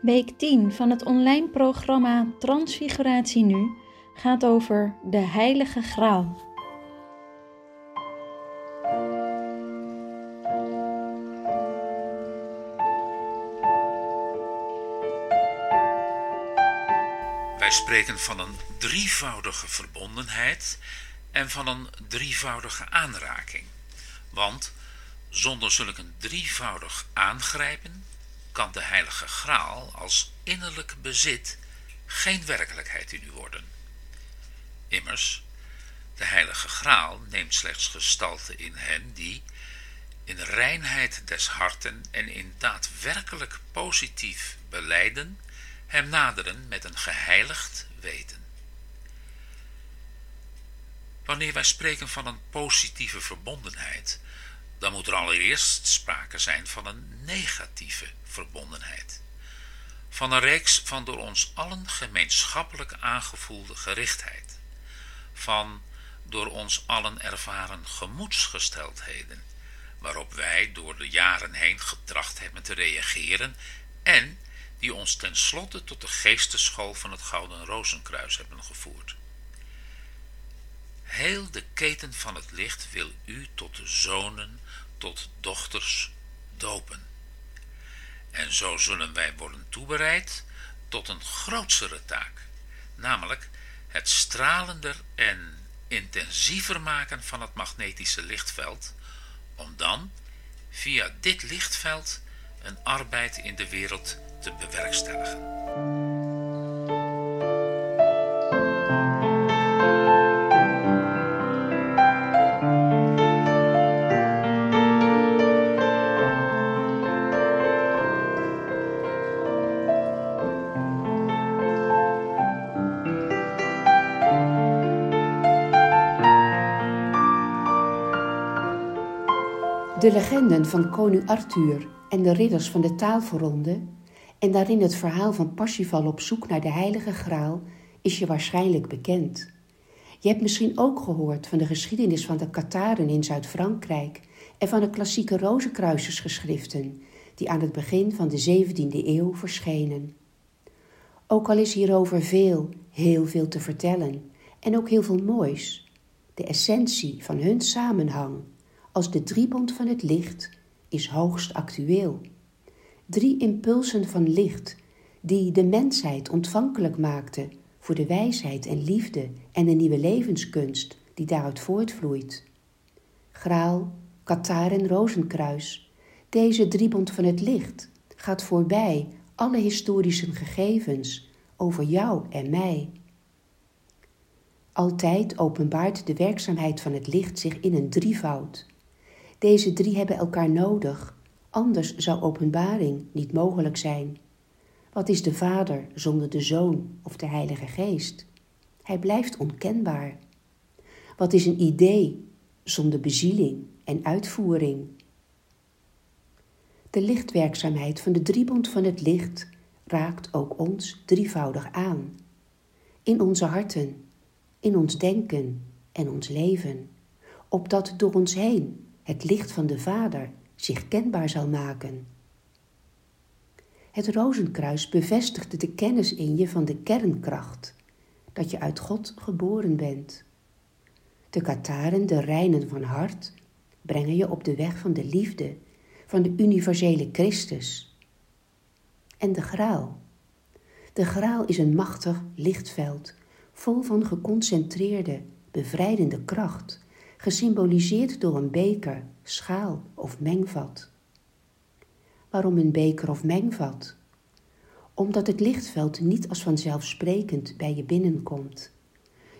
Week 10 van het online programma Transfiguratie Nu gaat over de Heilige Graal. Wij spreken van een drievoudige verbondenheid en van een drievoudige aanraking. Want zonder zulk een drievoudig aangrijpen kan de heilige graal als innerlijk bezit geen werkelijkheid in u worden. Immers, de heilige graal neemt slechts gestalte in hen die in reinheid des harten en in daadwerkelijk positief beleiden hem naderen met een geheiligd weten. Wanneer wij spreken van een positieve verbondenheid, dan moet er allereerst sprake zijn van een negatieve verbondenheid. Van een reeks van door ons allen gemeenschappelijk aangevoelde gerichtheid. Van door ons allen ervaren gemoedsgesteldheden, waarop wij door de jaren heen getracht hebben te reageren en die ons tenslotte tot de geesteschool van het Gouden Rozenkruis hebben gevoerd. Heel de keten van het licht wil u tot zonen, tot dochters dopen. En zo zullen wij worden toebereid tot een grootsere taak, namelijk het stralender en intensiever maken van het magnetische lichtveld, om dan via dit lichtveld een arbeid in de wereld te bewerkstelligen. De legenden van koning Arthur en de ridders van de tafelronde en daarin het verhaal van Parsifal op zoek naar de heilige graal is je waarschijnlijk bekend. Je hebt misschien ook gehoord van de geschiedenis van de Kataren in Zuid-Frankrijk en van de klassieke rozenkruisersgeschriften die aan het begin van de 17e eeuw verschenen. Ook al is hierover veel, heel veel te vertellen en ook heel veel moois, de essentie van hun samenhang als de driebond van het licht is hoogst actueel. Drie impulsen van licht die de mensheid ontvankelijk maakten voor de wijsheid en liefde en de nieuwe levenskunst die daaruit voortvloeit. Graal, Katar en Rozenkruis, deze driebond van het licht gaat voorbij alle historische gegevens over jou en mij. Altijd openbaart de werkzaamheid van het licht zich in een drievoud. Deze drie hebben elkaar nodig, anders zou openbaring niet mogelijk zijn. Wat is de Vader zonder de Zoon of de Heilige Geest? Hij blijft onkenbaar. Wat is een idee zonder bezieling en uitvoering? De lichtwerkzaamheid van de driebond van het licht raakt ook ons drievoudig aan. In onze harten, in ons denken en ons leven, opdat door ons heen het licht van de Vader zich kenbaar zal maken. Het rozenkruis bevestigde de kennis in je van de kernkracht, dat je uit God geboren bent. De kataren, de reinen van hart, brengen je op de weg van de liefde, van de universele Christus. En de graal. De graal is een machtig lichtveld, vol van geconcentreerde, bevrijdende kracht, gesymboliseerd door een beker, schaal of mengvat. Waarom een beker of mengvat? Omdat het lichtveld niet als vanzelfsprekend bij je binnenkomt.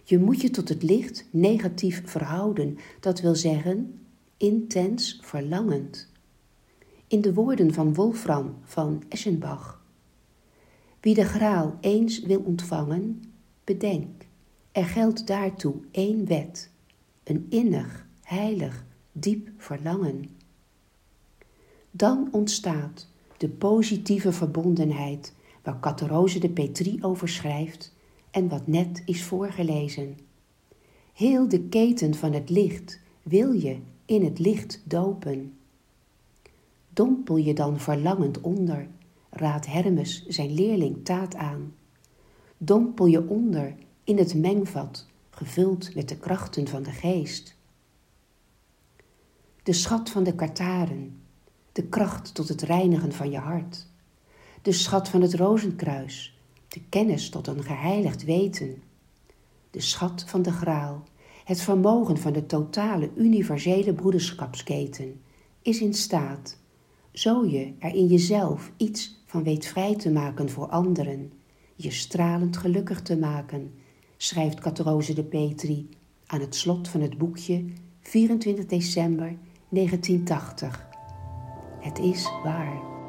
Je moet je tot het licht negatief verhouden, dat wil zeggen intens verlangend. In de woorden van Wolfram van Eschenbach. Wie de graal eens wil ontvangen, bedenk, er geldt daartoe één wet, een innig, heilig, diep verlangen. Dan ontstaat de positieve verbondenheid waar Catarose de Petrie over schrijft en wat net is voorgelezen. Heel de keten van het licht wil je in het licht dopen. Dompel je dan verlangend onder, raadt Hermes zijn leerling Taat aan. Dompel je onder in het mengvat, gevuld met de krachten van de geest. De schat van de Kartaren, de kracht tot het reinigen van je hart. De schat van het rozenkruis, de kennis tot een geheiligd weten. De schat van de graal, het vermogen van de totale universele broederschapsketen, is in staat, zo je er in jezelf iets van weet vrij te maken voor anderen, je stralend gelukkig te maken, schrijft Katrose de Petri aan het slot van het boekje 24 december 1980. Het is waar.